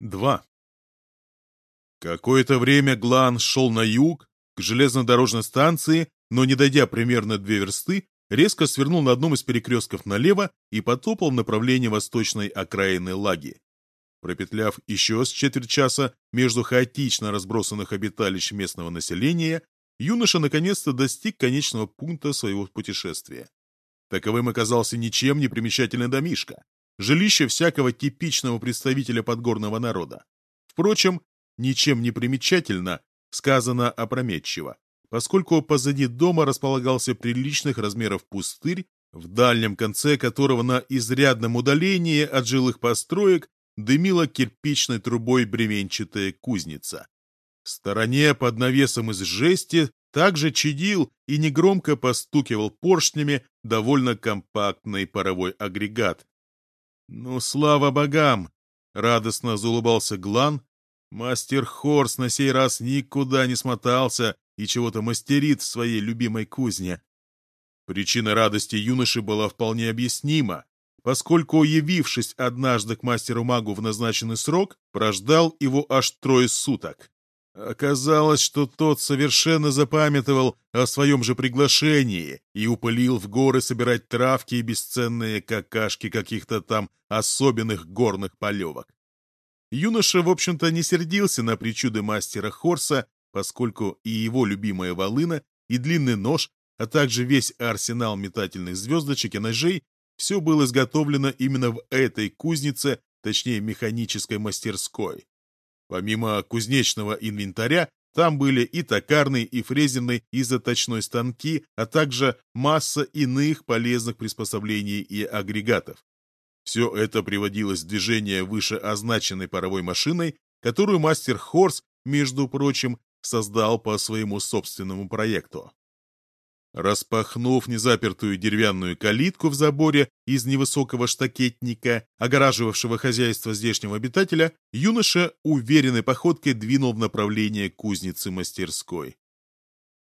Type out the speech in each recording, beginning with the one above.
2. Какое-то время Глан шел на юг, к железнодорожной станции, но, не дойдя примерно две версты, резко свернул на одном из перекрестков налево и потопал в направлении восточной окраины Лаги. Пропетляв еще с четверть часа между хаотично разбросанных обиталищ местного населения, юноша наконец-то достиг конечного пункта своего путешествия. Таковым оказался ничем не примечательный домишка, жилище всякого типичного представителя подгорного народа. Впрочем, ничем не примечательно, сказано опрометчиво, поскольку позади дома располагался приличных размеров пустырь, в дальнем конце которого на изрядном удалении от жилых построек дымила кирпичной трубой бременчатая кузница. В стороне под навесом из жести также чадил и негромко постукивал поршнями довольно компактный паровой агрегат. «Ну, слава богам!» — радостно заулыбался Глан. «Мастер Хорс на сей раз никуда не смотался и чего-то мастерит в своей любимой кузне». Причина радости юноши была вполне объяснима, поскольку, явившись однажды к мастеру-магу в назначенный срок, прождал его аж трое суток. Оказалось, что тот совершенно запамятовал о своем же приглашении и упылил в горы собирать травки и бесценные какашки каких-то там особенных горных полевок. Юноша, в общем-то, не сердился на причуды мастера Хорса, поскольку и его любимая волына, и длинный нож, а также весь арсенал метательных звездочек и ножей все было изготовлено именно в этой кузнице, точнее механической мастерской. Помимо кузнечного инвентаря, там были и токарный, и фрезерный, и заточной станки, а также масса иных полезных приспособлений и агрегатов. Все это приводилось в движение выше означенной паровой машиной, которую мастер Хорс, между прочим, создал по своему собственному проекту. Распахнув незапертую деревянную калитку в заборе из невысокого штакетника, огораживавшего хозяйство здешнего обитателя, юноша уверенной походкой двинул в направлении кузницы-мастерской.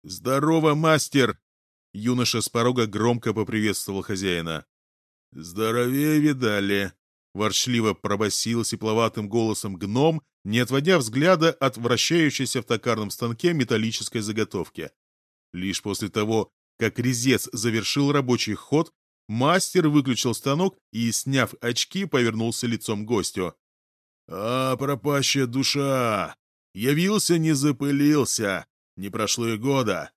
«Здорово, мастер!» Юноша с порога громко поприветствовал хозяина. «Здоровее видали!» Ворчливо пробасил сепловатым голосом гном, не отводя взгляда от вращающейся в токарном станке металлической заготовки. Лишь после того, как резец завершил рабочий ход, мастер выключил станок и, сняв очки, повернулся лицом к гостю. «А, пропащая душа! Явился, не запылился! Не прошло и года!»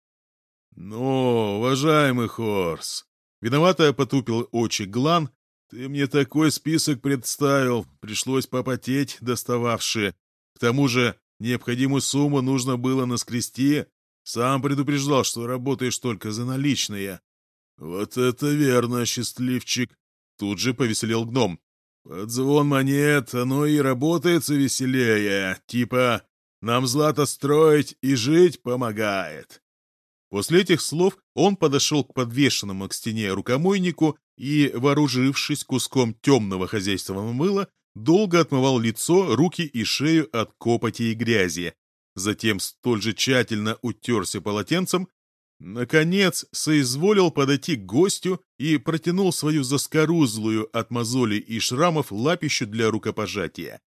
«Ну, уважаемый Хорс!» Виновато потупил очи Глан. «Ты мне такой список представил, пришлось попотеть, достававши. К тому же необходимую сумму нужно было наскрести, сам предупреждал, что работаешь только за наличные. Вот это верно, счастливчик. Тут же повеселел гном. Под звон монет оно и работается веселее. Типа, нам злато строить и жить помогает. После этих слов он подошел к подвешенному к стене рукомойнику и, вооружившись куском темного хозяйственного мыла, долго отмывал лицо, руки и шею от копоти и грязи, затем столь же тщательно утерся полотенцем, наконец соизволил подойти к гостю и протянул свою заскорузлую от мозолей и шрамов лапищу для рукопожатия.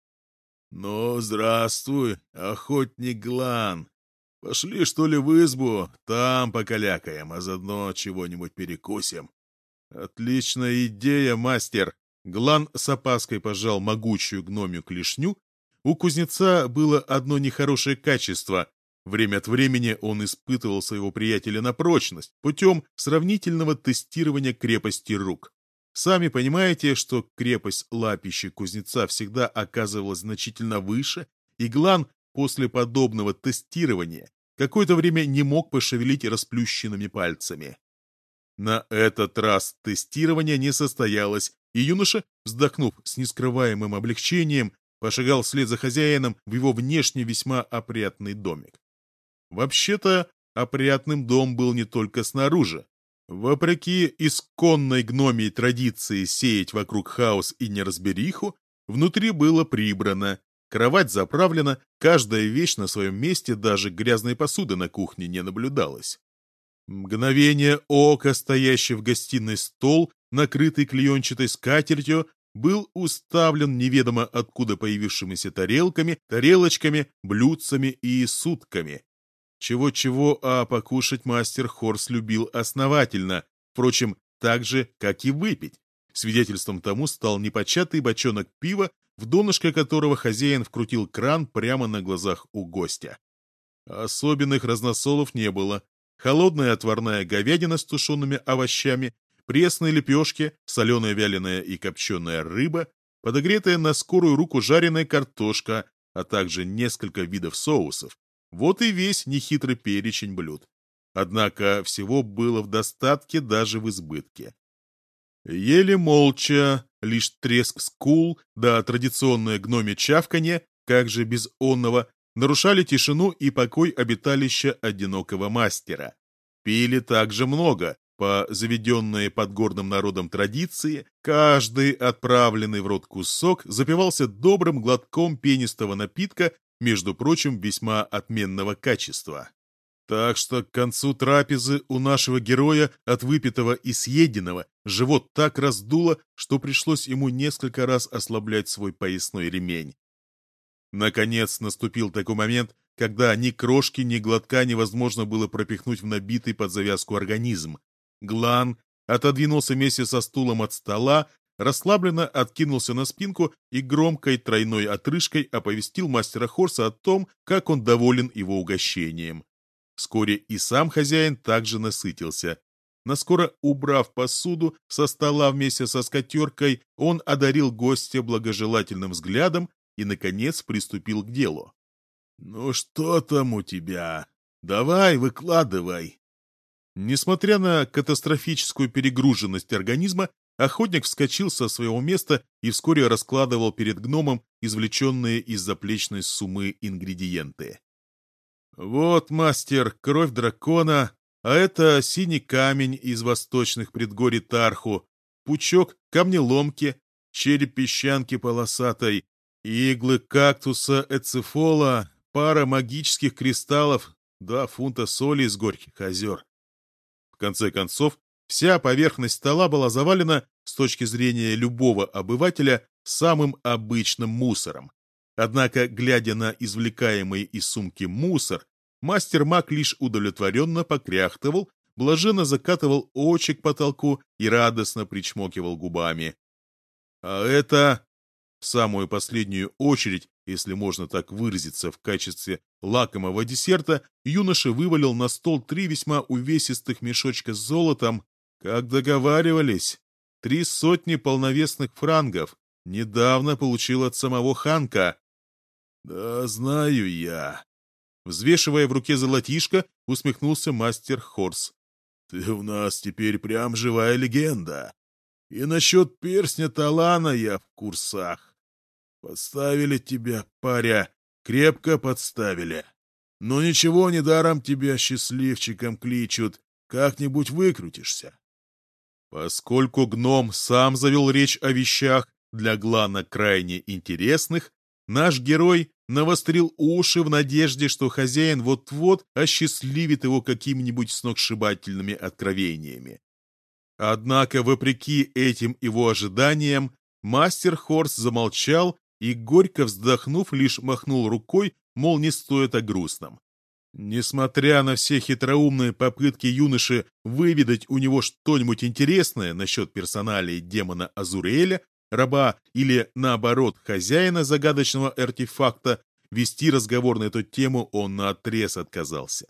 «Ну, здравствуй, охотник Глан. Пошли, что ли, в избу, там покалякаем, а заодно чего-нибудь перекусим». «Отличная идея, мастер!» Глан с опаской пожал могучую гномью клешню у кузнеца было одно нехорошее качество. Время от времени он испытывал своего приятеля на прочность путем сравнительного тестирования крепости рук. Сами понимаете, что крепость лапища кузнеца всегда оказывалась значительно выше, и Глан после подобного тестирования какое-то время не мог пошевелить расплющенными пальцами. На этот раз тестирование не состоялось, и юноша, вздохнув с нескрываемым облегчением, пошагал вслед за хозяином в его внешне весьма опрятный домик. Вообще-то, опрятным дом был не только снаружи. Вопреки исконной гномии традиции сеять вокруг хаос и неразбериху, внутри было прибрано, кровать заправлена, каждая вещь на своем месте, даже грязной посуды на кухне не наблюдалось. Мгновение ока, стоящий в гостиной стол, накрытый клеенчатой скатертью, был уставлен неведомо откуда появившимися тарелками, тарелочками, блюдцами и сутками. Чего-чего, а покушать мастер Хорс любил основательно, впрочем, так же, как и выпить. Свидетельством тому стал непочатый бочонок пива, в донышко которого хозяин вкрутил кран прямо на глазах у гостя. Особенных разносолов не было. Холодная отварная говядина с тушеными овощами, пресные лепешки, соленая вяленая и копченая рыба, подогретая на скорую руку жареная картошка, а также несколько видов соусов. Вот и весь нехитрый перечень блюд. Однако всего было в достатке даже в избытке. Еле молча, лишь треск скул да традиционное гноме чавканье, как же без онного, нарушали тишину и покой обиталища одинокого мастера. Пили также много, по заведенной подгорным народом традиции, каждый отправленный в рот кусок запивался добрым глотком пенистого напитка, между прочим, весьма отменного качества. Так что к концу трапезы у нашего героя от выпитого и съеденного живот так раздуло, что пришлось ему несколько раз ослаблять свой поясной ремень. Наконец наступил такой момент, когда ни крошки, ни глотка невозможно было пропихнуть в набитый под завязку организм. Глан отодвинулся вместе со стулом от стола, расслабленно откинулся на спинку и громкой тройной отрыжкой оповестил мастера Хорса о том, как он доволен его угощением. Вскоре и сам хозяин также насытился. Наскоро убрав посуду со стола вместе со скатеркой, он одарил гостя благожелательным взглядом и, наконец, приступил к делу. «Ну что там у тебя? Давай, выкладывай!» Несмотря на катастрофическую перегруженность организма, охотник вскочил со своего места и вскоре раскладывал перед гномом извлеченные из заплечной суммы ингредиенты. «Вот, мастер, кровь дракона, а это синий камень из восточных предгорий Тарху, пучок камнеломки, череп песчанки полосатой, иглы кактуса эцефола, пара магических кристаллов, два фунта соли из горьких озер. Конце концов, вся поверхность стола была завалена, с точки зрения любого обывателя, самым обычным мусором. Однако, глядя на извлекаемый из сумки мусор, мастер-маг лишь удовлетворенно покряхтывал, блаженно закатывал очи к потолку и радостно причмокивал губами. А это, в самую последнюю очередь, если можно так выразиться, в качестве лакомого десерта, юноша вывалил на стол три весьма увесистых мешочка с золотом, как договаривались. Три сотни полновесных франгов недавно получил от самого Ханка. «Да знаю я». Взвешивая в руке золотишко, усмехнулся мастер Хорс. «Ты у нас теперь прям живая легенда. И насчет перстня Талана я в курсах. Подставили тебя, паря, крепко подставили. Но ничего, недаром тебя счастливчиком кличут, как-нибудь выкрутишься». Поскольку гном сам завел речь о вещах, для Глана крайне интересных, наш герой навострил уши в надежде, что хозяин вот-вот осчастливит его какими-нибудь сногсшибательными откровениями. Однако, вопреки этим его ожиданиям, мастер Хорс замолчал и, горько вздохнув, лишь махнул рукой, мол, не стоит о грустном. Несмотря на все хитроумные попытки юноши выведать у него что-нибудь интересное насчет персоналии демона Азуреля, раба или, наоборот, хозяина загадочного артефакта, вести разговор на эту тему он наотрез отказался.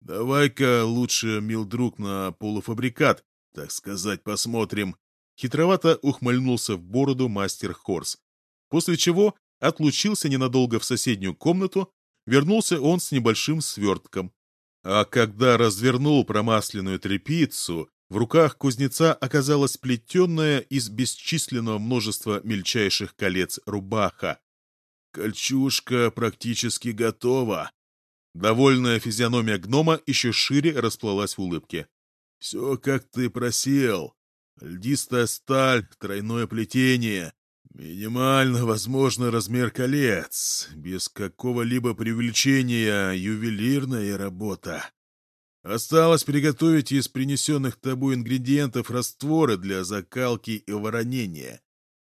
«Давай-ка лучше, мил друг, на полуфабрикат, так сказать, посмотрим». Хитровато ухмыльнулся в бороду мастер Хорс, после чего отлучился ненадолго в соседнюю комнату, вернулся он с небольшим свертком. А когда развернул промасленную тряпицу, в руках кузнеца оказалась плетенная из бесчисленного множества мельчайших колец рубаха. «Кольчушка практически готова». Довольная физиономия гнома еще шире расплылась в улыбке. «Все, как ты просил. Льдистая сталь, тройное плетение, минимально возможный размер колец, без какого-либо привлечения ювелирная работа. Осталось приготовить из принесенных тобой ингредиентов растворы для закалки и воронения.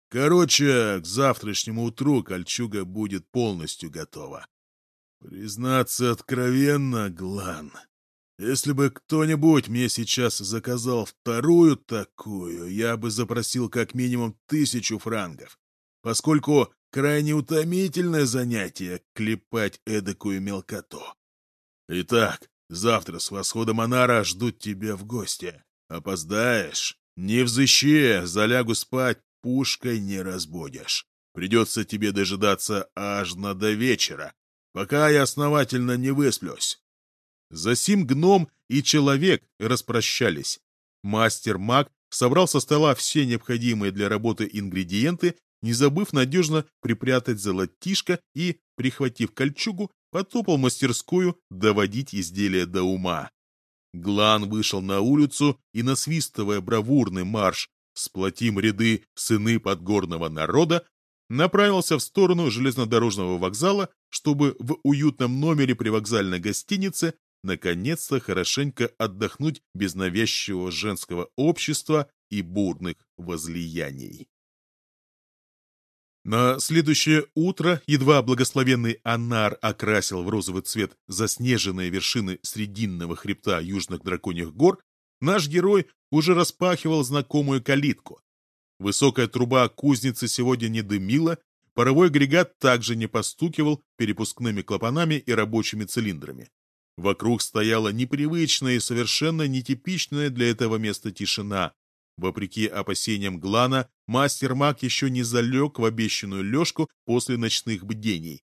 Короче, к завтрашнему утру кольчуга будет полностью готова. Признаться откровенно, Глан, если бы кто-нибудь мне сейчас заказал вторую такую, я бы запросил как минимум тысячу франгов, поскольку крайне утомительное занятие клепать эдакую мелкоту. Итак, завтра с восходом Анара ждут тебя в гости. Опоздаешь? Не взыщи, залягу спать, пушкой не разбудишь. Придется тебе дожидаться аж на до вечера, пока я основательно не высплюсь. Засим гном и человек распрощались. Мастер-маг собрал со стола все необходимые для работы ингредиенты, не забыв надежно припрятать золотишко и, прихватив кольчугу, потопал мастерскую доводить изделие до ума. Глан вышел на улицу и, насвистывая бравурный марш «Сплотим ряды, сыны подгорного народа», направился в сторону железнодорожного вокзала, чтобы в уютном номере при вокзальной гостинице наконец-то хорошенько отдохнуть без навязчивого женского общества и бурных возлияний. На следующее утро едва благословенный Анар окрасил в розовый цвет заснеженные вершины срединного хребта южных драконьих гор, наш герой уже распахивал знакомую калитку. Высокая труба кузницы сегодня не дымила, паровой агрегат также не постукивал перепускными клапанами и рабочими цилиндрами. Вокруг стояла непривычная и совершенно нетипичная для этого места тишина. Вопреки опасениям Глана, мастер-маг еще не залег в обещанную лёжку после ночных бдений.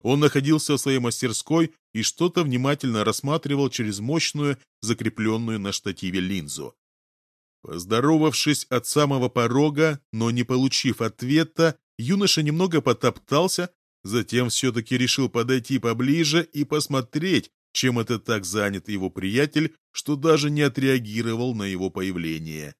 Он находился в своей мастерской и что-то внимательно рассматривал через мощную, закрепленную на штативе линзу. Поздоровавшись от самого порога, но не получив ответа, юноша немного потоптался, затем все-таки решил подойти поближе и посмотреть, чем это так занят его приятель, что даже не отреагировал на его появление.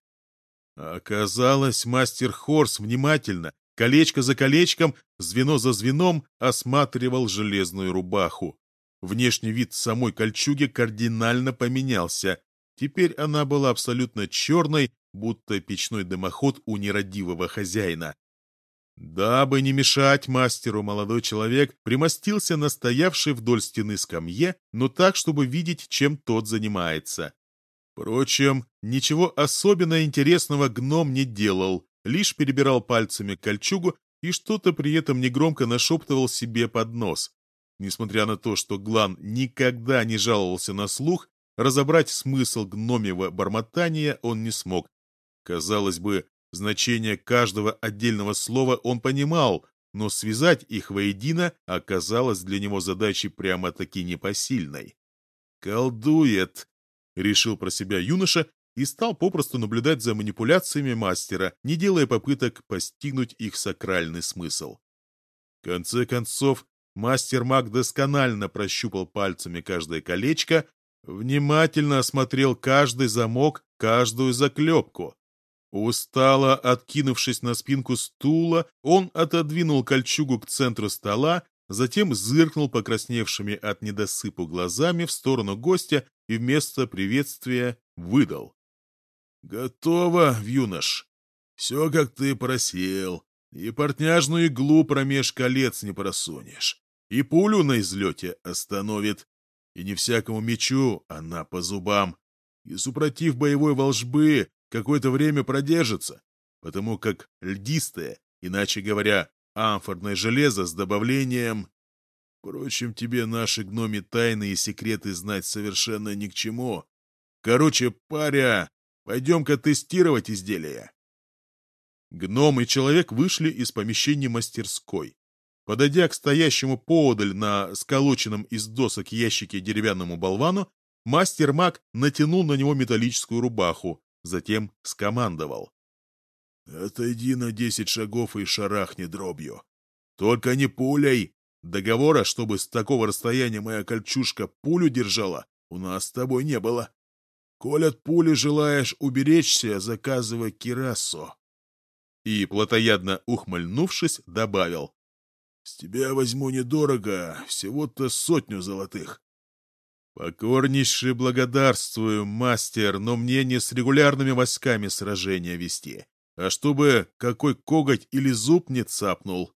Оказалось, мастер Хорс внимательно, колечко за колечком, звено за звеном осматривал железную рубаху. Внешний вид самой кольчуги кардинально поменялся. Теперь она была абсолютно черной, будто печной дымоход у нерадивого хозяина. Дабы не мешать мастеру, молодой человек примостился на стоявшей вдоль стены скамье, но так, чтобы видеть, чем тот занимается. Впрочем, ничего особенно интересного гном не делал, лишь перебирал пальцами кольчугу и что-то при этом негромко нашептывал себе под нос. Несмотря на то, что Глан никогда не жаловался на слух, разобрать смысл гномьего бормотания он не смог. Казалось бы, Значение каждого отдельного слова он понимал, но связать их воедино оказалось для него задачей прямо-таки непосильной. «Колдует!» — решил про себя юноша и стал попросту наблюдать за манипуляциями мастера, не делая попыток постигнуть их сакральный смысл. В конце концов, мастер-маг досконально прощупал пальцами каждое колечко, внимательно осмотрел каждый замок, каждую заклепку. Устало откинувшись на спинку стула, он отодвинул кольчугу к центру стола, затем зыркнул покрасневшими от недосыпу глазами в сторону гостя и вместо приветствия выдал. «Готово, юнош. Все, как ты просил. И портняжную иглу промеж колец не просунешь. И пулю на излете остановит. И не всякому мечу она по зубам. И супротив боевой волжбы какое-то время продержится, потому как льдистое, иначе говоря, амфорное железо с добавлением... Впрочем, тебе наши гноми тайны и секреты знать совершенно ни к чему. Короче, паря, пойдем-ка тестировать изделия. Гном и человек вышли из помещения мастерской. Подойдя к стоящему поодаль на сколоченном из досок ящике деревянному болвану, мастер-маг натянул на него металлическую рубаху, затем скомандовал. «Отойди на десять шагов и шарахни дробью. Только не пулей. Договора, чтобы с такого расстояния моя кольчушка пулю держала, у нас с тобой не было. Коль от пули желаешь уберечься, заказывай кирасо». И, плотоядно ухмыльнувшись, добавил. «С тебя возьму недорого, всего-то сотню золотых. «Покорнейше благодарствую, мастер, но мне не с регулярными войсками сражения вести. а чтобы какой коготь или зуб не цапнул.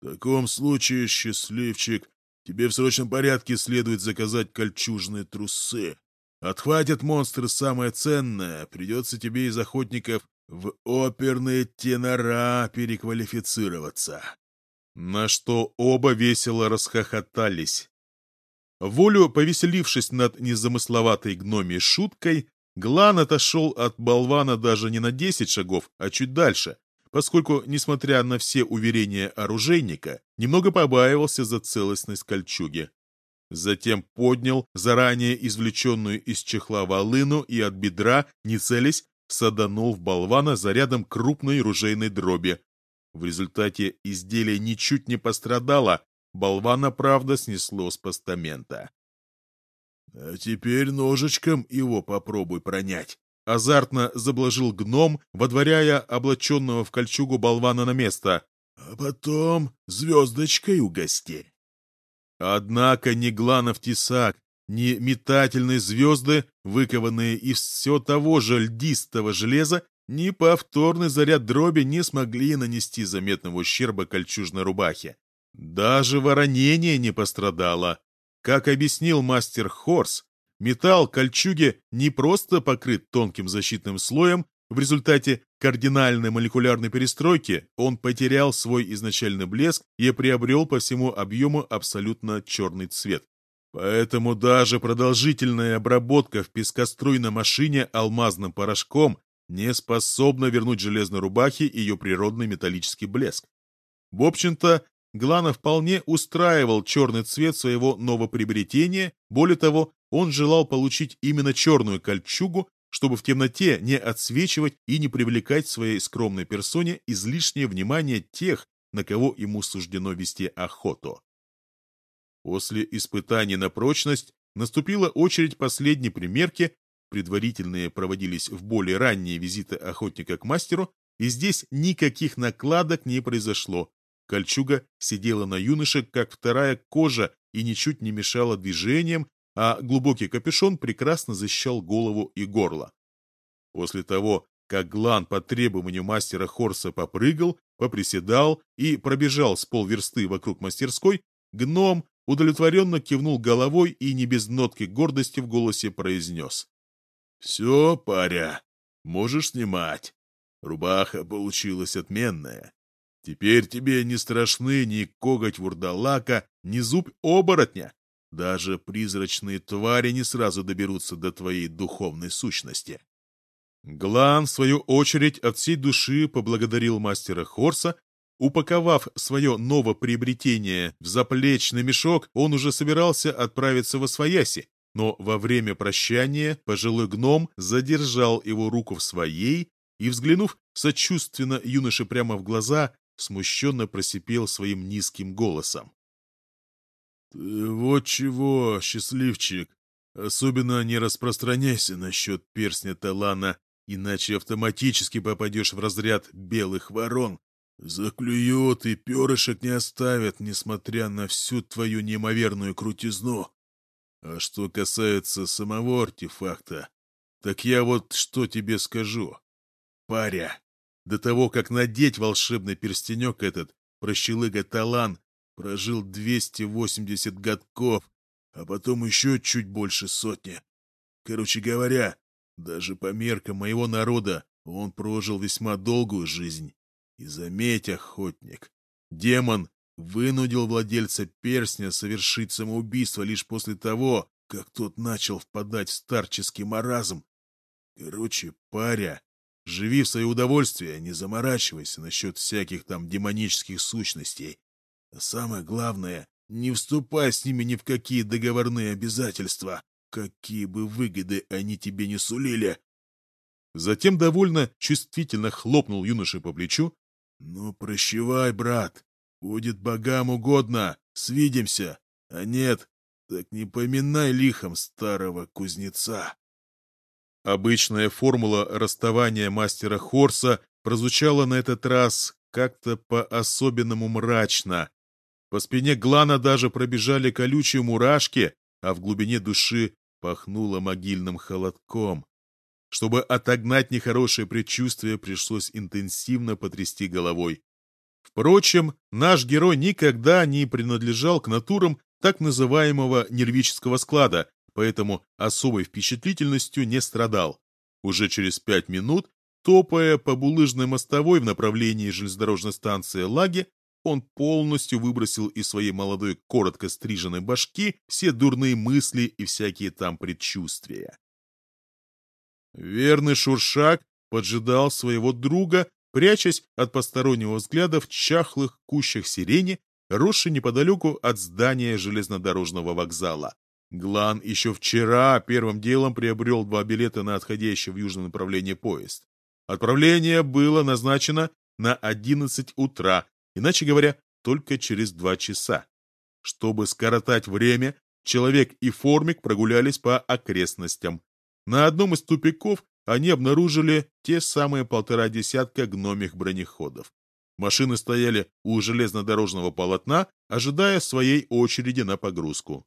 В таком случае, счастливчик, тебе в срочном порядке следует заказать кольчужные трусы. Отхватят монстры самое ценное, придется тебе из охотников в оперные тенора переквалифицироваться. На что оба весело расхохотались. Волю, повеселившись над незамысловатой гномией шуткой, Глан отошел от болвана даже не на десять шагов, а чуть дальше, поскольку, несмотря на все уверения оружейника, немного побаивался за целостность кольчуги. Затем поднял заранее извлеченную из чехла волыну и от бедра, не целясь, саданул в болвана зарядом крупной ружейной дроби. В результате изделие ничуть не пострадало, болвана, правда, снесло с постамента. «А теперь ножичком его попробуй пронять», — азартно заблажил гном, водворяя облаченного в кольчугу болвана на место. «А потом звездочкой угости». Однако ни Гланов тесак, ни метательные звезды, выкованные из все того же льдистого железа, ни повторный заряд дроби не смогли нанести заметного ущерба кольчужной рубахе. Даже воронение не пострадало. Как объяснил мастер Хорс, металл кольчуги не просто покрыт тонким защитным слоем, в результате кардинальной молекулярной перестройки он потерял свой изначальный блеск и приобрел по всему объему абсолютно черный цвет. Поэтому даже продолжительная обработка в пескоструйной машине алмазным порошком не способна вернуть железной рубахе ее природный металлический блеск. В общем-то, Глана вполне устраивал черный цвет своего новоприобретения, более того, он желал получить именно черную кольчугу, чтобы в темноте не отсвечивать и не привлекать своей скромной персоне излишнее внимание тех, на кого ему суждено вести охоту. После испытаний на прочность наступила очередь последней примерки, предварительные проводились в более ранние визиты охотника к мастеру, и здесь никаких накладок не произошло. Кольчуга сидела на юноше, как вторая кожа, и ничуть не мешала движениям, а глубокий капюшон прекрасно защищал голову и горло. После того, как Глан по требованию мастера Хорса попрыгал, поприседал и пробежал с полверсты вокруг мастерской, гном удовлетворенно кивнул головой и не без нотки гордости в голосе произнес. «Все, паря, можешь снимать. Рубаха получилась отменная. Теперь тебе не страшны ни коготь вурдалака, ни зуб оборотня. Даже призрачные твари не сразу доберутся до твоей духовной сущности. Глан, в свою очередь, от всей души поблагодарил мастера Хорса. Упаковав свое новоприобретение в заплечный мешок, он уже собирался отправиться во свояси, но во время прощания пожилой гном задержал его руку в своей и, взглянув сочувственно юноше прямо в глаза, смущенно просипел своим низким голосом. «Ты вот чего, счастливчик, особенно не распространяйся насчет перстня Талана, иначе автоматически попадешь в разряд белых ворон. Заклюют и перышек не оставят, несмотря на всю твою неимоверную крутизну. А что касается самого артефакта, так я вот что тебе скажу. Паря, до того, как надеть волшебный перстенек этот, прощелыга Талан Прожил 280 годков, а потом еще чуть больше сотни. Короче говоря, даже по меркам моего народа он прожил весьма долгую жизнь. И заметь, охотник, демон вынудил владельца перстня совершить самоубийство лишь после того, как тот начал впадать в старческий маразм. Короче, паря, живи в свое удовольствие, не заморачивайся насчет всяких там демонических сущностей. А самое главное, не вступай с ними ни в какие договорные обязательства, какие бы выгоды они тебе не сулили. Затем довольно чувствительно хлопнул юноше по плечу. «Ну, прощевай, брат, будет богам угодно, свидимся, а нет, так не поминай лихом старого кузнеца». Обычная формула расставания мастера Хорса прозвучала на этот раз как-то по-особенному мрачно, по спине Глана даже пробежали колючие мурашки, а в глубине души пахнуло могильным холодком. Чтобы отогнать нехорошее предчувствие, пришлось интенсивно потрясти головой. Впрочем, наш герой никогда не принадлежал к натурам так называемого нервического склада, поэтому особой впечатлительностью не страдал. Уже через пять минут, топая по булыжной мостовой в направлении железнодорожной станции Лаги, он полностью выбросил из своей молодой коротко стриженной башки все дурные мысли и всякие там предчувствия. Верный Шуршак поджидал своего друга, прячась от постороннего взгляда в чахлых кущах сирени, росшей неподалеку от здания железнодорожного вокзала. Глан еще вчера первым делом приобрел два билета на отходящий в южное направление поезд. Отправление было назначено на 11 утра, иначе говоря, только через два часа. Чтобы скоротать время, человек и формик прогулялись по окрестностям. На одном из тупиков они обнаружили те самые полтора десятка гномих бронеходов. Машины стояли у железнодорожного полотна, ожидая своей очереди на погрузку.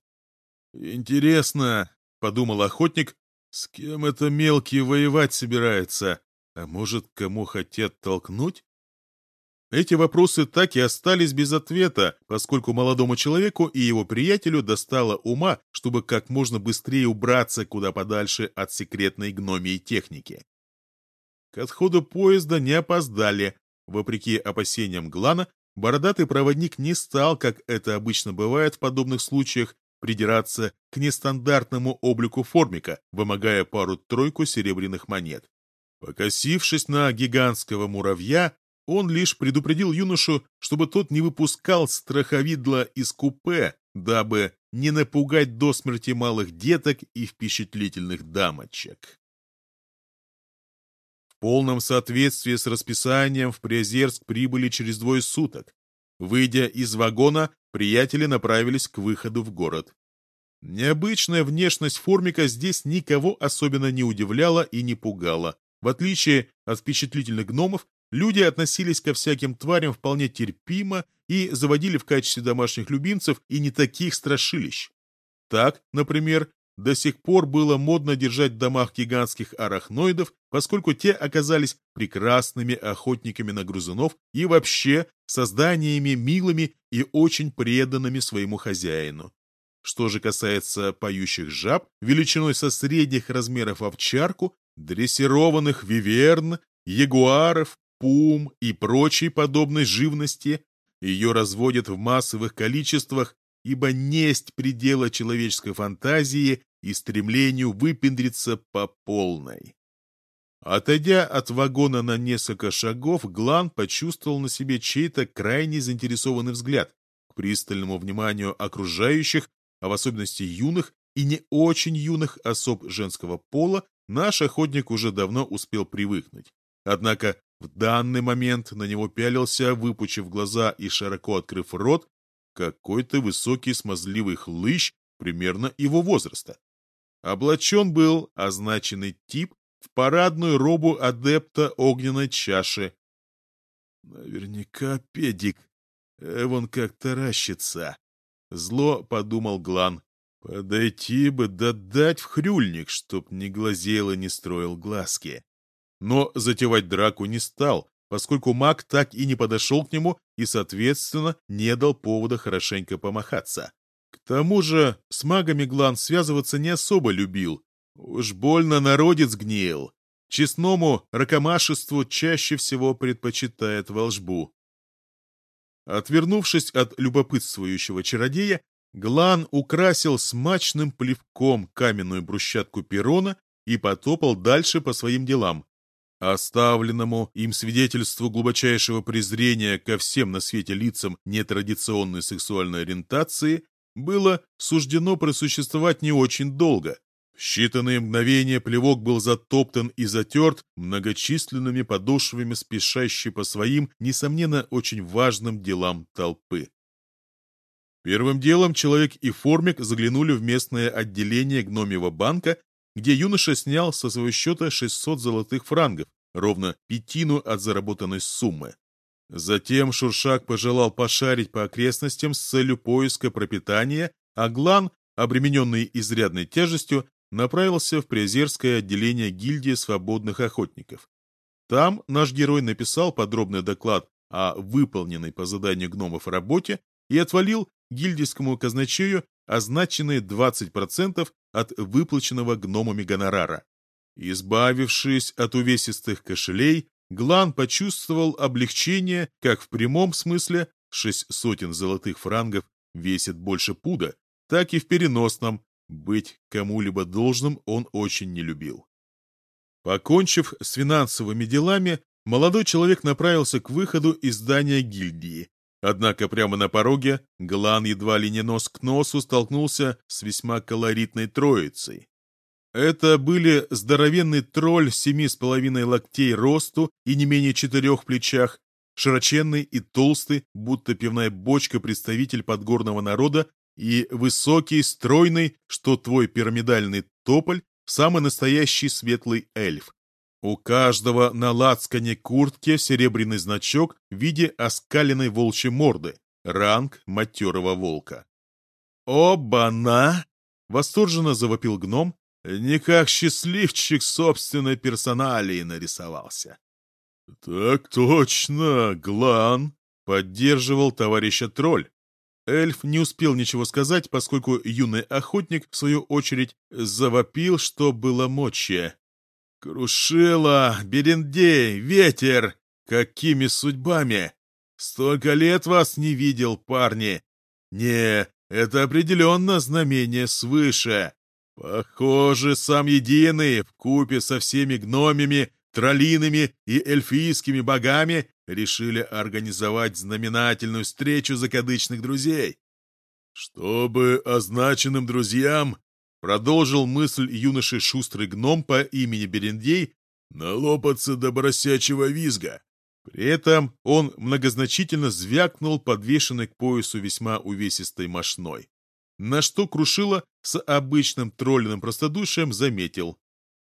«Интересно», — подумал охотник, — «с кем это мелкий воевать собирается? А может, кому хотят толкнуть?» Эти вопросы так и остались без ответа, поскольку молодому человеку и его приятелю достало ума, чтобы как можно быстрее убраться куда подальше от секретной гномии техники. К отходу поезда не опоздали. Вопреки опасениям Глана, бородатый проводник не стал, как это обычно бывает в подобных случаях, придираться к нестандартному облику формика, вымогая пару-тройку серебряных монет. Покосившись на гигантского муравья, он лишь предупредил юношу, чтобы тот не выпускал страховидла из купе, дабы не напугать до смерти малых деток и впечатлительных дамочек. В полном соответствии с расписанием в Приозерск прибыли через двое суток. Выйдя из вагона, приятели направились к выходу в город. Необычная внешность формика здесь никого особенно не удивляла и не пугала. В отличие от впечатлительных гномов, Люди относились ко всяким тварям вполне терпимо и заводили в качестве домашних любимцев и не таких страшилищ. Так, например, до сих пор было модно держать в домах гигантских арахноидов, поскольку те оказались прекрасными охотниками на грызунов и вообще созданиями милыми и очень преданными своему хозяину. Что же касается поющих жаб, величиной со средних размеров овчарку, дрессированных виверн, ягуаров, пум и прочей подобной живности, ее разводят в массовых количествах, ибо несть предела человеческой фантазии и стремлению выпендриться по полной. Отойдя от вагона на несколько шагов, Глан почувствовал на себе чей-то крайне заинтересованный взгляд. К пристальному вниманию окружающих, а в особенности юных и не очень юных особ женского пола, наш охотник уже давно успел привыкнуть. Однако в данный момент на него пялился, выпучив глаза и широко открыв рот, какой-то высокий смазливый хлыщ примерно его возраста. Облачен был означенный тип в парадную робу адепта огненной чаши. Наверняка педик. Эвон как таращится. Зло подумал Глан. Подойти бы да дать в хрюльник, чтоб не глазел и не строил глазки но затевать драку не стал, поскольку маг так и не подошел к нему и, соответственно, не дал повода хорошенько помахаться. К тому же с магами Глан связываться не особо любил. Уж больно народец гнил. Честному ракомашеству чаще всего предпочитает волжбу. Отвернувшись от любопытствующего чародея, Глан украсил смачным плевком каменную брусчатку перона и потопал дальше по своим делам, Оставленному им свидетельству глубочайшего презрения ко всем на свете лицам нетрадиционной сексуальной ориентации было суждено просуществовать не очень долго. В считанные мгновения плевок был затоптан и затерт многочисленными подошвами спешащей по своим, несомненно, очень важным делам толпы. Первым делом человек и формик заглянули в местное отделение гномьего банка где юноша снял со своего счета 600 золотых франгов, ровно пятину от заработанной суммы. Затем Шуршак пожелал пошарить по окрестностям с целью поиска пропитания, а Глан, обремененный изрядной тяжестью, направился в Приозерское отделение гильдии свободных охотников. Там наш герой написал подробный доклад о выполненной по заданию гномов работе и отвалил гильдийскому казначею означенные 20% от выплаченного гномами гонорара. Избавившись от увесистых кошелей, Глан почувствовал облегчение как в прямом смысле, шесть сотен золотых франгов весит больше пуда, так и в переносном, быть кому-либо должным он очень не любил. Покончив с финансовыми делами, молодой человек направился к выходу из здания гильдии. Однако прямо на пороге Глан едва ли не нос к носу столкнулся с весьма колоритной троицей. Это были здоровенный тролль семи с половиной локтей росту и не менее четырех плечах, широченный и толстый, будто пивная бочка представитель подгорного народа, и высокий, стройный, что твой пирамидальный тополь, самый настоящий светлый эльф. У каждого на лацкане куртки серебряный значок в виде оскаленной волчьей морды, ранг матерого волка. «Оба-на!» — восторженно завопил гном, не как счастливчик собственной персоналии нарисовался. «Так точно, Глан!» — поддерживал товарища тролль. Эльф не успел ничего сказать, поскольку юный охотник, в свою очередь, завопил, что было мочи. «Крушила! Берендей! Ветер! Какими судьбами! Столько лет вас не видел, парни! Не, это определенно знамение свыше! Похоже, сам Единый, в купе со всеми гномями, троллинами и эльфийскими богами, решили организовать знаменательную встречу закадычных друзей. Чтобы означенным друзьям, продолжил мысль юноши шустрый гном по имени Берендей, налопаться до бросячего визга. При этом он многозначительно звякнул подвешенной к поясу весьма увесистой мошной на что Крушила с обычным троллиным простодушием заметил.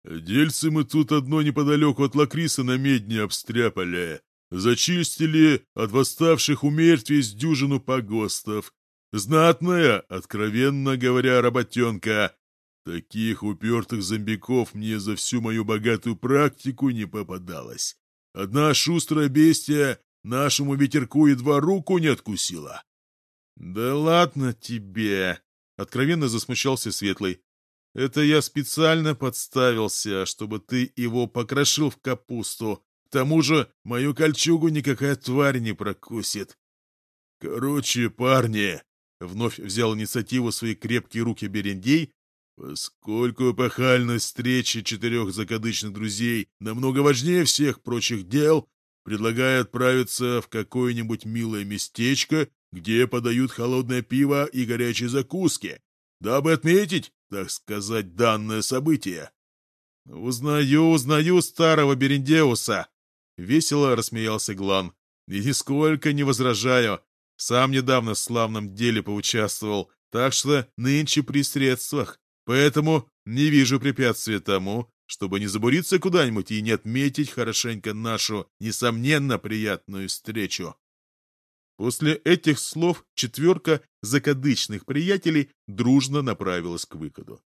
«Дельцы мы тут одно неподалеку от Лакриса на медне обстряпали. Зачистили от восставших у с дюжину погостов. Знатная, откровенно говоря, работенка. Таких упертых зомбиков мне за всю мою богатую практику не попадалось. Одна шустрая бестия нашему ветерку едва руку не откусила. «Да ладно тебе!» Откровенно засмущался Светлый. «Это я специально подставился, чтобы ты его покрошил в капусту. К тому же мою кольчугу никакая тварь не прокусит». «Короче, парни!» — вновь взял инициативу в свои крепкие руки Берендей, Поскольку эпохальность встречи четырех закадычных друзей намного важнее всех прочих дел, предлагаю отправиться в какое-нибудь милое местечко где подают холодное пиво и горячие закуски, дабы отметить, так сказать, данное событие. «Узнаю, узнаю старого Берендеуса!» — весело рассмеялся Глан. «И нисколько не возражаю. Сам недавно в славном деле поучаствовал, так что нынче при средствах. Поэтому не вижу препятствия тому, чтобы не забуриться куда-нибудь и не отметить хорошенько нашу, несомненно, приятную встречу. После этих слов четверка закадычных приятелей дружно направилась к выходу.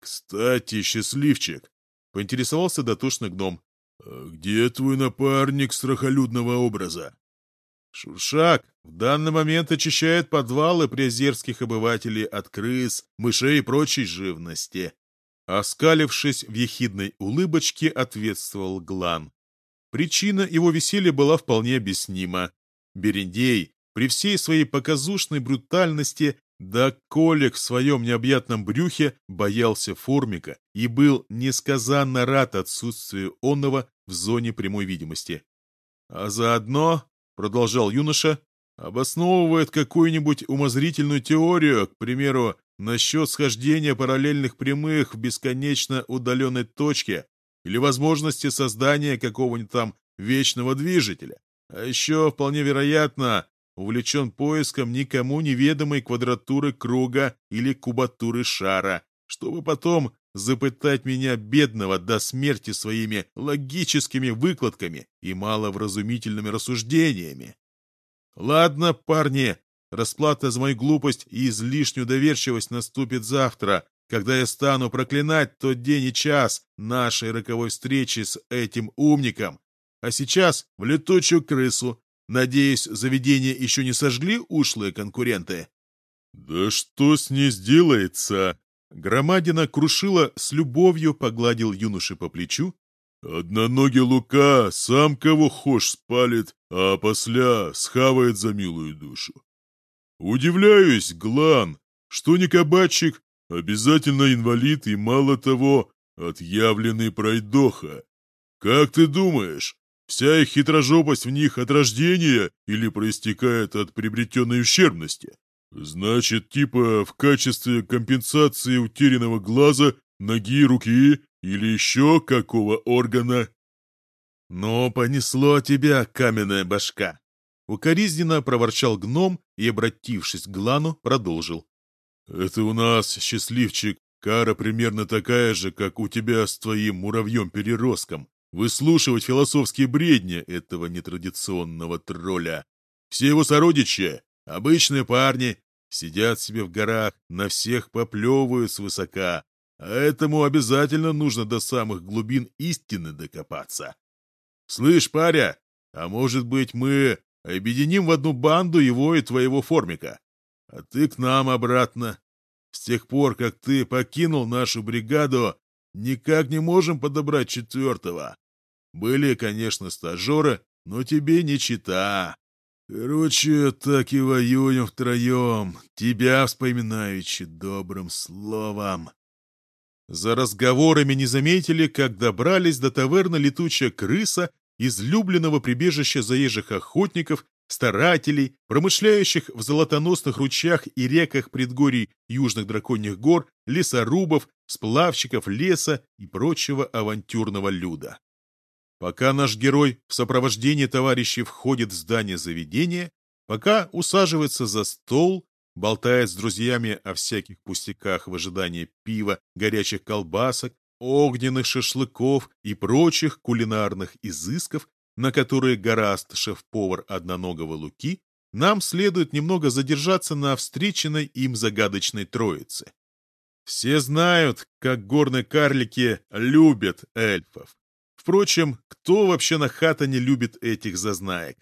«Кстати, счастливчик!» — поинтересовался дотошный гном. «А где твой напарник страхолюдного образа?» Шуршак в данный момент очищает подвалы приозерских обывателей от крыс, мышей и прочей живности. Оскалившись в ехидной улыбочке, ответствовал Глан. Причина его веселья была вполне объяснима. Берендей при всей своей показушной брутальности да колик в своем необъятном брюхе боялся формика и был несказанно рад отсутствию онного в зоне прямой видимости. А заодно, продолжал юноша, обосновывает какую-нибудь умозрительную теорию, к примеру, насчет схождения параллельных прямых в бесконечно удаленной точке или возможности создания какого-нибудь там вечного движителя. А еще, вполне вероятно, увлечен поиском никому неведомой квадратуры круга или кубатуры шара, чтобы потом запытать меня, бедного, до смерти своими логическими выкладками и маловразумительными рассуждениями. Ладно, парни, расплата за мою глупость и излишнюю доверчивость наступит завтра, когда я стану проклинать тот день и час нашей роковой встречи с этим умником. А сейчас в летучую крысу. Надеюсь, заведение еще не сожгли ушлые конкуренты?» «Да что с ней сделается?» Громадина крушила, с любовью погладил юноше по плечу. «Одноногий Лука сам кого хошь спалит, а после схавает за милую душу. Удивляюсь, Глан, что не кабачик, обязательно инвалид и, мало того, отъявленный пройдоха. Как ты думаешь, вся их хитрожопость в них от рождения или проистекает от приобретенной ущербности?» Значит, типа в качестве компенсации утерянного глаза, ноги, руки или еще какого органа? Но понесло тебя, каменная башка. Укоризненно проворчал гном и, обратившись к Глану, продолжил. Это у нас, счастливчик, кара примерно такая же, как у тебя с твоим муравьем-переростком. Выслушивать философские бредни этого нетрадиционного тролля. Все его сородичи Обычные парни сидят себе в горах, на всех поплевывают свысока, а этому обязательно нужно до самых глубин истины докопаться. Слышь, паря, а может быть мы объединим в одну банду его и твоего формика, а ты к нам обратно. С тех пор, как ты покинул нашу бригаду, никак не можем подобрать четвертого. Были, конечно, стажеры, но тебе не чита. Короче, так и воюем втроем, тебя вспоминаючи добрым словом. За разговорами не заметили, как добрались до таверны летучая крыса, излюбленного прибежища заезжих охотников, старателей, промышляющих в золотоносных ручьях и реках предгорий южных драконьих гор, лесорубов, сплавщиков леса и прочего авантюрного люда. Пока наш герой в сопровождении товарищей входит в здание заведения, пока усаживается за стол, болтает с друзьями о всяких пустяках в ожидании пива, горячих колбасок, огненных шашлыков и прочих кулинарных изысков, на которые гораст шеф-повар одноногого Луки, нам следует немного задержаться на встреченной им загадочной троице. Все знают, как горные карлики любят эльфов. Впрочем, кто вообще на Хатане любит этих зазнаек?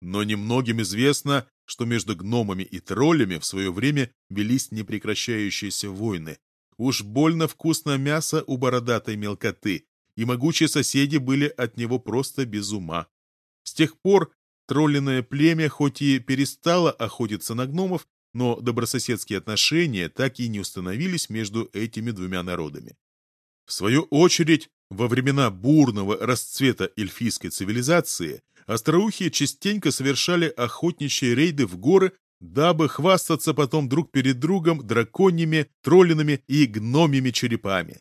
Но немногим известно, что между гномами и троллями в свое время велись непрекращающиеся войны. Уж больно вкусно мясо у бородатой мелкоты, и могучие соседи были от него просто без ума. С тех пор тролленное племя хоть и перестало охотиться на гномов, но добрососедские отношения так и не установились между этими двумя народами. В свою очередь, во времена бурного расцвета эльфийской цивилизации остроухие частенько совершали охотничьи рейды в горы, дабы хвастаться потом друг перед другом драконьими, троллиными и гномими черепами.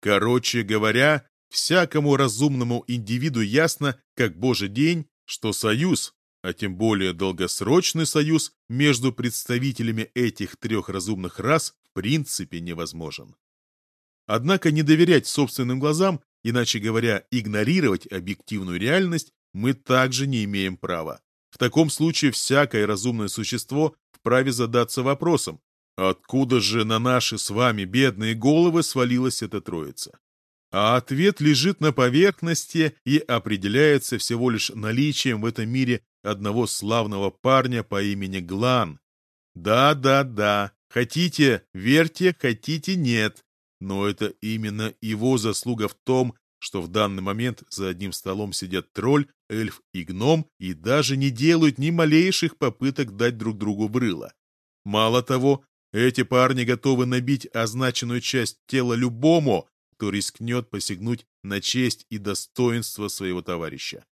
Короче говоря, всякому разумному индивиду ясно, как божий день, что союз, а тем более долгосрочный союз между представителями этих трех разумных рас в принципе невозможен. Однако не доверять собственным глазам, иначе говоря, игнорировать объективную реальность, мы также не имеем права. В таком случае всякое разумное существо вправе задаться вопросом, откуда же на наши с вами бедные головы свалилась эта троица? А ответ лежит на поверхности и определяется всего лишь наличием в этом мире одного славного парня по имени Глан. Да-да-да, хотите – верьте, хотите – нет. Но это именно его заслуга в том, что в данный момент за одним столом сидят тролль, эльф и гном и даже не делают ни малейших попыток дать друг другу брыло. Мало того, эти парни готовы набить означенную часть тела любому, кто рискнет посягнуть на честь и достоинство своего товарища.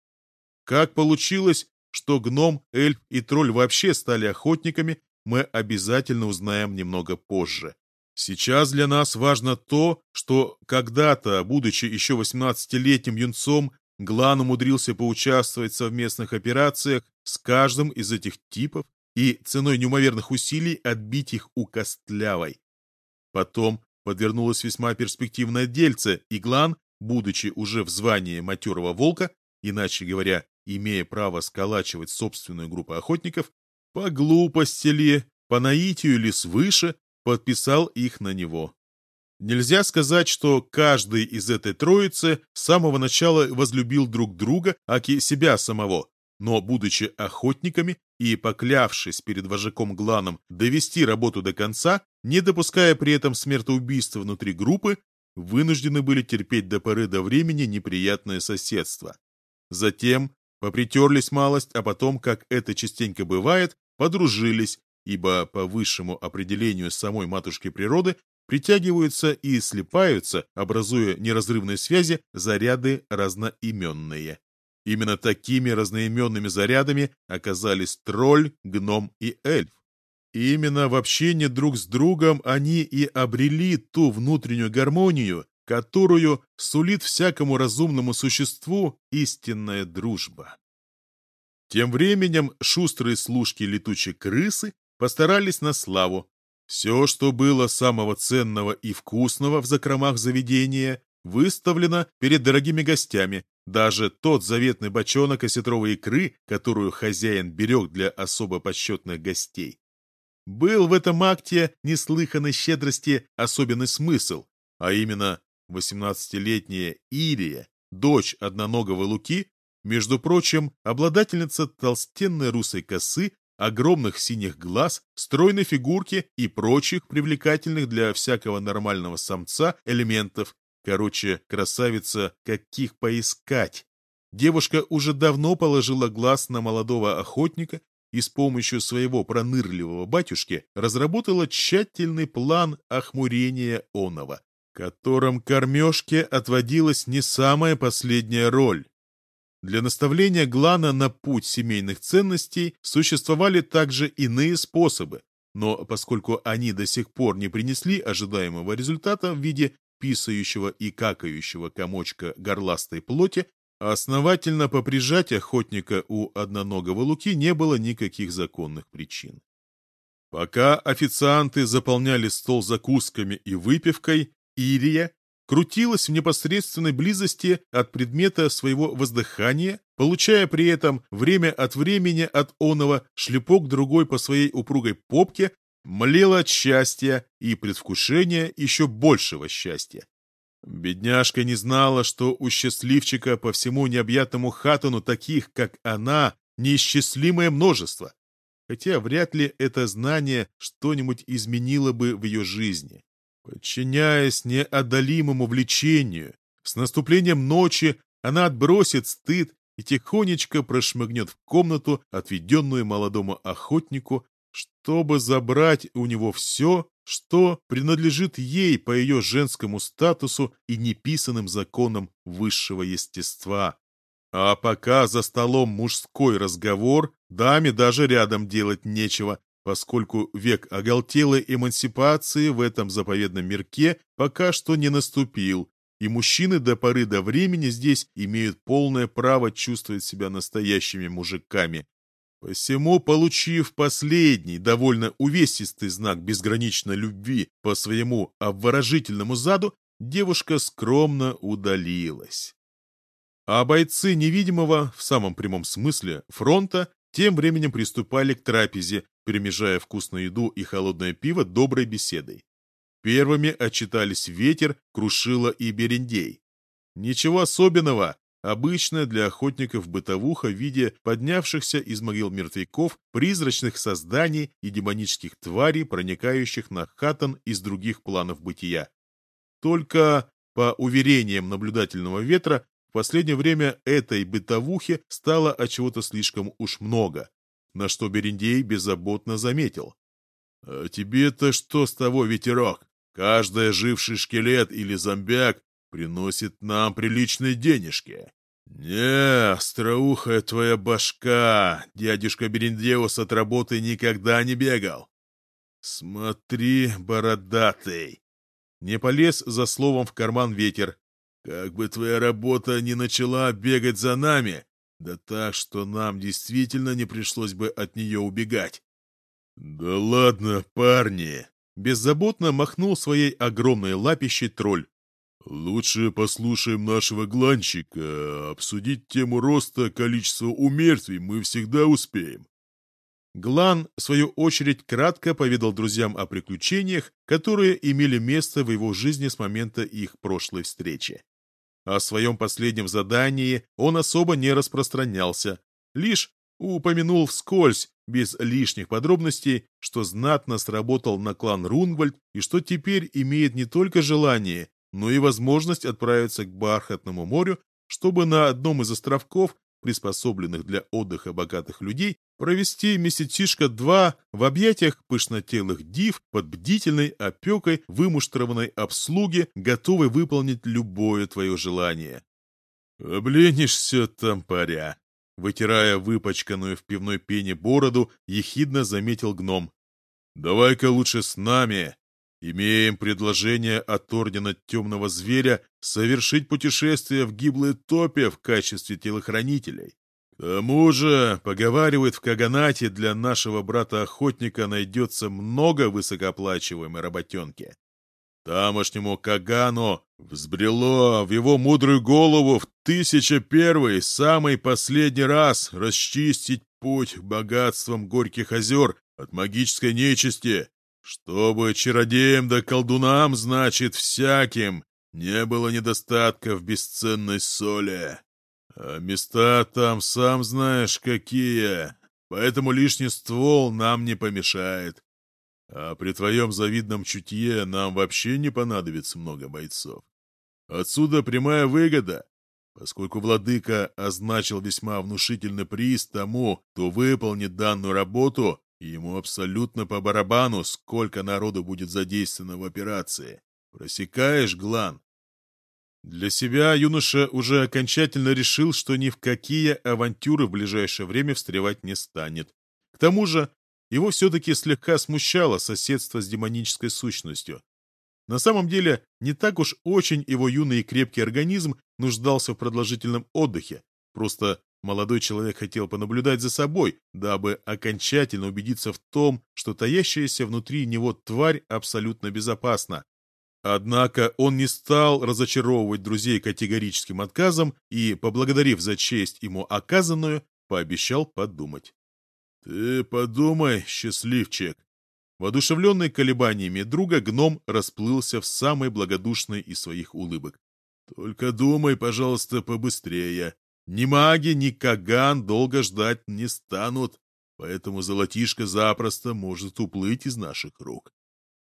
Как получилось, что гном, эльф и тролль вообще стали охотниками, мы обязательно узнаем немного позже. Сейчас для нас важно то, что когда-то, будучи еще 18-летним юнцом, Глан умудрился поучаствовать в совместных операциях с каждым из этих типов и ценой неумоверных усилий отбить их у Костлявой. Потом подвернулось весьма перспективное дельце, и Глан, будучи уже в звании матерого волка, иначе говоря, имея право сколачивать собственную группу охотников, по глупости ли, по наитию ли свыше, подписал их на него. Нельзя сказать, что каждый из этой троицы с самого начала возлюбил друг друга, аки себя самого, но, будучи охотниками и поклявшись перед вожаком Гланом довести работу до конца, не допуская при этом смертоубийства внутри группы, вынуждены были терпеть до поры до времени неприятное соседство. Затем попритерлись малость, а потом, как это частенько бывает, подружились, ибо по высшему определению самой матушки природы притягиваются и слипаются, образуя неразрывные связи, заряды разноименные. Именно такими разноименными зарядами оказались тролль, гном и эльф. И именно в общении друг с другом они и обрели ту внутреннюю гармонию, которую сулит всякому разумному существу истинная дружба. Тем временем шустрые служки летучей крысы постарались на славу. Все, что было самого ценного и вкусного в закромах заведения, выставлено перед дорогими гостями, даже тот заветный бочонок осетровой икры, которую хозяин берег для особо почетных гостей. Был в этом акте неслыханной щедрости особенный смысл, а именно 18-летняя Ирия, дочь одноногого Луки, между прочим, обладательница толстенной русой косы, огромных синих глаз, стройной фигурки и прочих привлекательных для всякого нормального самца элементов, Короче, красавица, каких поискать. Девушка уже давно положила глаз на молодого охотника и с помощью своего пронырливого батюшки разработала тщательный план охмурения оного, которым кормежке отводилась не самая последняя роль. Для наставления Глана на путь семейных ценностей существовали также иные способы, но поскольку они до сих пор не принесли ожидаемого результата в виде писающего и какающего комочка горластой плоти, основательно поприжать охотника у одноногого луки не было никаких законных причин. Пока официанты заполняли стол закусками и выпивкой, Ирия крутилась в непосредственной близости от предмета своего воздыхания, получая при этом время от времени от оного шлепок другой по своей упругой попке млела от счастья и предвкушения еще большего счастья. Бедняжка не знала, что у счастливчика по всему необъятному хатуну таких, как она, неисчислимое множество, хотя вряд ли это знание что-нибудь изменило бы в ее жизни. Подчиняясь неодолимому влечению, с наступлением ночи она отбросит стыд и тихонечко прошмыгнет в комнату, отведенную молодому охотнику, чтобы забрать у него все, что принадлежит ей по ее женскому статусу и неписанным законам высшего естества. А пока за столом мужской разговор, даме даже рядом делать нечего, поскольку век оголтелой эмансипации в этом заповедном мирке пока что не наступил, и мужчины до поры до времени здесь имеют полное право чувствовать себя настоящими мужиками, Посему, получив последний, довольно увесистый знак безграничной любви по своему обворожительному заду, девушка скромно удалилась. А бойцы невидимого, в самом прямом смысле, фронта тем временем приступали к трапезе, перемежая вкусную еду и холодное пиво доброй беседой. Первыми отчитались ветер, крушила и берендей. Ничего особенного, Обычная для охотников бытовуха в виде поднявшихся из могил мертвяков, призрачных созданий и демонических тварей, проникающих на хатан из других планов бытия. Только, по уверениям наблюдательного ветра, в последнее время этой бытовухи стало от чего-то слишком уж много, на что Берендей беззаботно заметил. «А тебе-то что с того, ветерок? Каждый оживший шкелет или зомбяк приносит нам приличные денежки. Не, остроухая твоя башка, дядюшка Берендеус от работы никогда не бегал. Смотри, бородатый. Не полез за словом в карман ветер. Как бы твоя работа не начала бегать за нами, да так, что нам действительно не пришлось бы от нее убегать. Да ладно, парни. Беззаботно махнул своей огромной лапищей тролль. Лучше послушаем нашего гланчика. Обсудить тему роста количества умертвий мы всегда успеем. Глан, в свою очередь, кратко поведал друзьям о приключениях, которые имели место в его жизни с момента их прошлой встречи. О своем последнем задании он особо не распространялся, лишь упомянул вскользь, без лишних подробностей, что знатно сработал на клан Рунгвальд и что теперь имеет не только желание, но и возможность отправиться к Бархатному морю, чтобы на одном из островков, приспособленных для отдыха богатых людей, провести месяцишка-два в объятиях пышнотелых див под бдительной опекой вымуштрованной обслуги, готовой выполнить любое твое желание. «Обленишься там, паря!» Вытирая выпачканную в пивной пене бороду, ехидно заметил гном. «Давай-ка лучше с нами. Имеем предложение от Ордена Темного Зверя совершить путешествие в гиблые топе в качестве телохранителей. К тому же, поговаривает, в Каганате для нашего брата-охотника найдется много высокооплачиваемой работенки. Тамошнему Кагану взбрело в его мудрую голову в тысяча первый, самый последний раз расчистить путь к богатствам горьких озер от магической нечисти, чтобы чародеям да колдунам, значит, всяким, не было недостатка в бесценной соли. А места там сам знаешь какие, поэтому лишний ствол нам не помешает. А при твоем завидном чутье нам вообще не понадобится много бойцов. Отсюда прямая выгода, поскольку владыка означил весьма внушительный приз тому, кто выполнит данную работу, и ему абсолютно по барабану, сколько народу будет задействовано в операции. Просекаешь, Глан? Для себя юноша уже окончательно решил, что ни в какие авантюры в ближайшее время встревать не станет. К тому же его все-таки слегка смущало соседство с демонической сущностью. На самом деле, не так уж очень его юный и крепкий организм нуждался в продолжительном отдыхе. Просто молодой человек хотел понаблюдать за собой, дабы окончательно убедиться в том, что таящаяся внутри него тварь абсолютно безопасна. Однако он не стал разочаровывать друзей категорическим отказом и, поблагодарив за честь ему оказанную, пообещал подумать. «Ты подумай, счастливчик!» Воодушевленный колебаниями друга, гном расплылся в самой благодушной из своих улыбок. «Только думай, пожалуйста, побыстрее. Ни маги, ни Каган долго ждать не станут, поэтому золотишко запросто может уплыть из наших рук.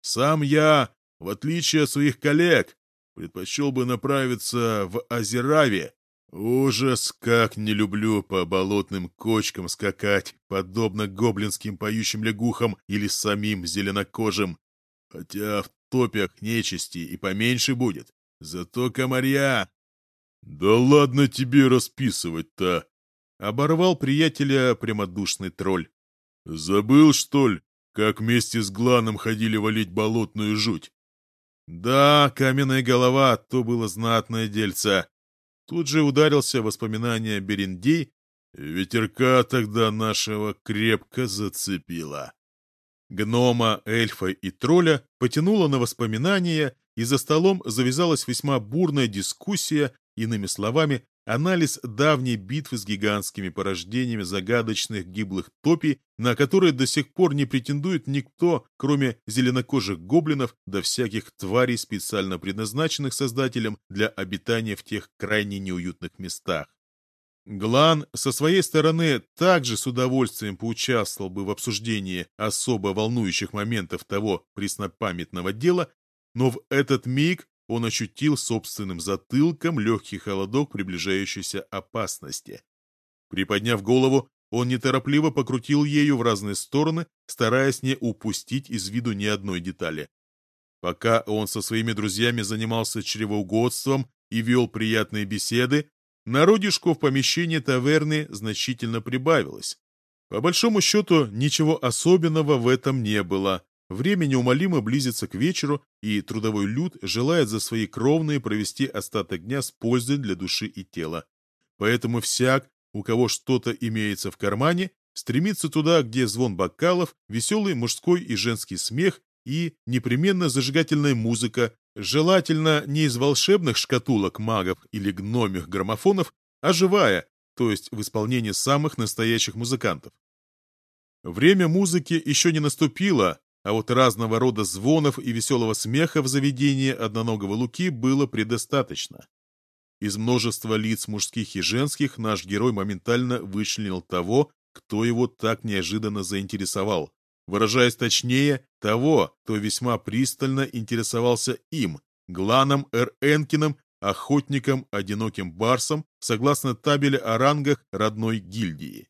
Сам я, в отличие от своих коллег, предпочел бы направиться в Азераве, Ужас, как не люблю по болотным кочкам скакать, подобно гоблинским поющим лягухам или самим зеленокожим. Хотя в топях нечисти и поменьше будет. Зато комарья... Да ладно тебе расписывать-то! Оборвал приятеля прямодушный тролль. Забыл, что ли, как вместе с Гланом ходили валить болотную жуть? Да, каменная голова, то было знатное дельце. Тут же ударился воспоминания Берендей, ветерка тогда нашего крепко зацепило. Гнома, эльфа и тролля потянуло на воспоминания, и за столом завязалась весьма бурная дискуссия, иными словами, анализ давней битвы с гигантскими порождениями загадочных гиблых топий, на которые до сих пор не претендует никто, кроме зеленокожих гоблинов да всяких тварей, специально предназначенных создателем для обитания в тех крайне неуютных местах. Глан со своей стороны также с удовольствием поучаствовал бы в обсуждении особо волнующих моментов того преснопамятного дела, но в этот миг он ощутил собственным затылком легкий холодок приближающейся опасности. Приподняв голову, он неторопливо покрутил ею в разные стороны, стараясь не упустить из виду ни одной детали. Пока он со своими друзьями занимался чревоугодством и вел приятные беседы, народишку в помещении таверны значительно прибавилось. По большому счету, ничего особенного в этом не было, Время неумолимо близится к вечеру, и трудовой люд желает за свои кровные провести остаток дня с пользой для души и тела. Поэтому всяк, у кого что-то имеется в кармане, стремится туда, где звон бокалов, веселый мужской и женский смех и непременно зажигательная музыка, желательно не из волшебных шкатулок магов или гномих граммофонов, а живая, то есть в исполнении самых настоящих музыкантов. Время музыки еще не наступило, а вот разного рода звонов и веселого смеха в заведении одноногого Луки было предостаточно. Из множества лиц мужских и женских наш герой моментально вычленил того, кто его так неожиданно заинтересовал. Выражаясь точнее, того, кто весьма пристально интересовался им, Гланом Р. Энкиным, охотником, одиноким барсом, согласно табели о рангах родной гильдии.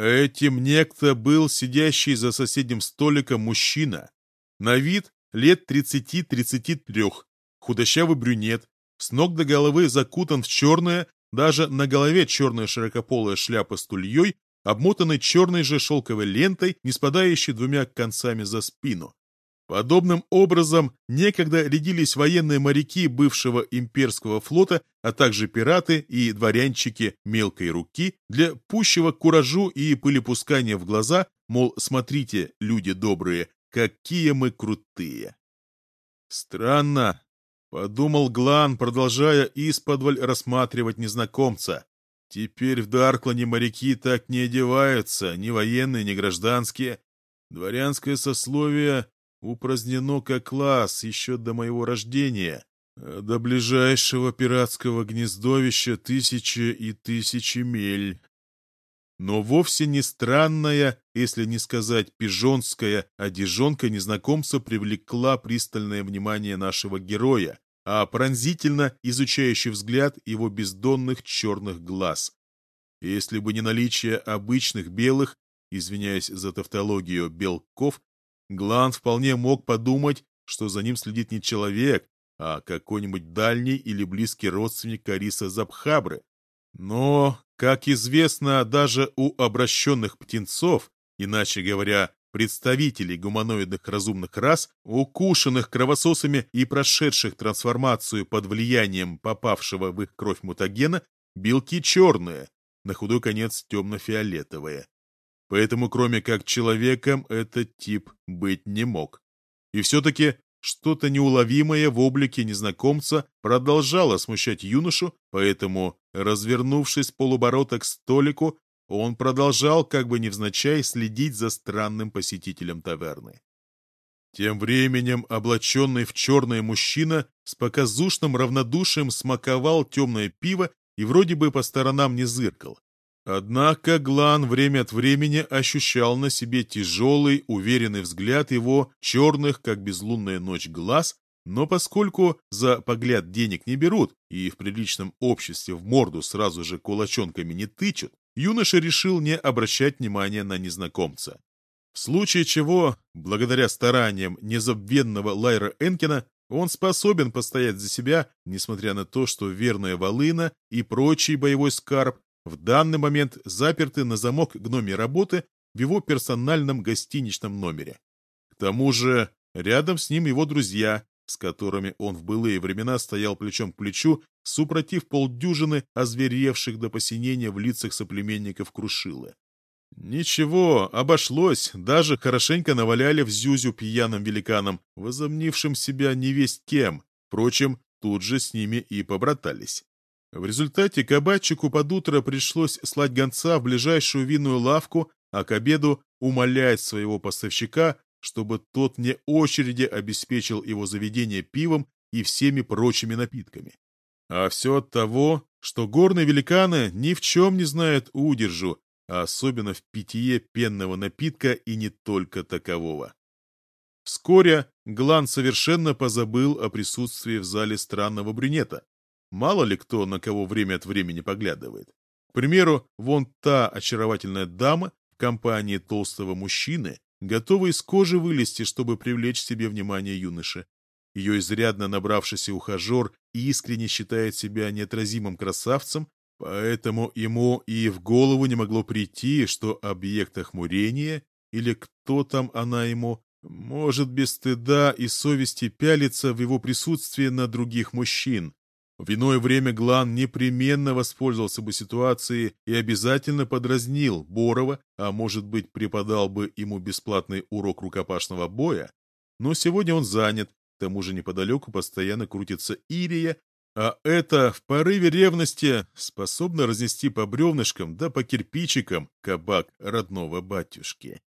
Этим некто был сидящий за соседним столиком мужчина. На вид лет 30-33, худощавый брюнет, с ног до головы закутан в черное, даже на голове черная широкополая шляпа с тульей, обмотанной черной же шелковой лентой, не спадающей двумя концами за спину. Подобным образом некогда рядились военные моряки бывшего имперского флота, а также пираты и дворянчики мелкой руки для пущего куражу и пылепускания в глаза, мол, смотрите, люди добрые, какие мы крутые. Странно, подумал Глан, продолжая исподволь рассматривать незнакомца. Теперь в Дарклане моряки так не одеваются, ни военные, ни гражданские. Дворянское сословие упразднено как класс еще до моего рождения. А до ближайшего пиратского гнездовища тысячи и тысячи миль. Но вовсе не странная, если не сказать пижонская, одежонка незнакомца привлекла пристальное внимание нашего героя, а пронзительно изучающий взгляд его бездонных черных глаз. Если бы не наличие обычных белых, извиняюсь за тавтологию, белков, Глан вполне мог подумать, что за ним следит не человек, а какой-нибудь дальний или близкий родственник Кариса Забхабры. Но, как известно, даже у обращенных птенцов, иначе говоря, представителей гуманоидных разумных рас, укушенных кровососами и прошедших трансформацию под влиянием попавшего в их кровь мутагена, белки черные, на худой конец темно-фиолетовые. Поэтому кроме как человеком этот тип быть не мог. И все-таки что-то неуловимое в облике незнакомца продолжало смущать юношу, поэтому, развернувшись полуборота к столику, он продолжал, как бы невзначай, следить за странным посетителем таверны. Тем временем облаченный в черное мужчина с показушным равнодушием смаковал темное пиво и вроде бы по сторонам не зыркал. Однако Глан время от времени ощущал на себе тяжелый, уверенный взгляд его черных, как безлунная ночь, глаз, но поскольку за погляд денег не берут и в приличном обществе в морду сразу же кулачонками не тычут, юноша решил не обращать внимания на незнакомца. В случае чего, благодаря стараниям незабвенного Лайра Энкина, он способен постоять за себя, несмотря на то, что верная волына и прочий боевой скарб в данный момент заперты на замок гноми работы в его персональном гостиничном номере. К тому же рядом с ним его друзья, с которыми он в былые времена стоял плечом к плечу, супротив полдюжины озверевших до посинения в лицах соплеменников Крушилы. Ничего, обошлось, даже хорошенько наваляли в зюзю пьяным великанам, возомнившим себя невесть кем, впрочем, тут же с ними и побратались. В результате кабачику под утро пришлось слать гонца в ближайшую винную лавку, а к обеду умолять своего поставщика, чтобы тот вне очереди обеспечил его заведение пивом и всеми прочими напитками. А все от того, что горные великаны ни в чем не знают удержу, а особенно в питье пенного напитка и не только такового. Вскоре Глан совершенно позабыл о присутствии в зале странного брюнета. Мало ли кто на кого время от времени поглядывает. К примеру, вон та очаровательная дама в компании толстого мужчины, готова из кожи вылезти, чтобы привлечь себе внимание юноши. Ее изрядно набравшийся ухажер искренне считает себя неотразимым красавцем, поэтому ему и в голову не могло прийти, что объект охмурения, или кто там она ему, может без стыда и совести пялиться в его присутствии на других мужчин. В иное время Глан непременно воспользовался бы ситуацией и обязательно подразнил Борова, а может быть преподал бы ему бесплатный урок рукопашного боя. Но сегодня он занят, к тому же неподалеку постоянно крутится Ирия, а это в порыве ревности способно разнести по бревнышкам да по кирпичикам кабак родного батюшки.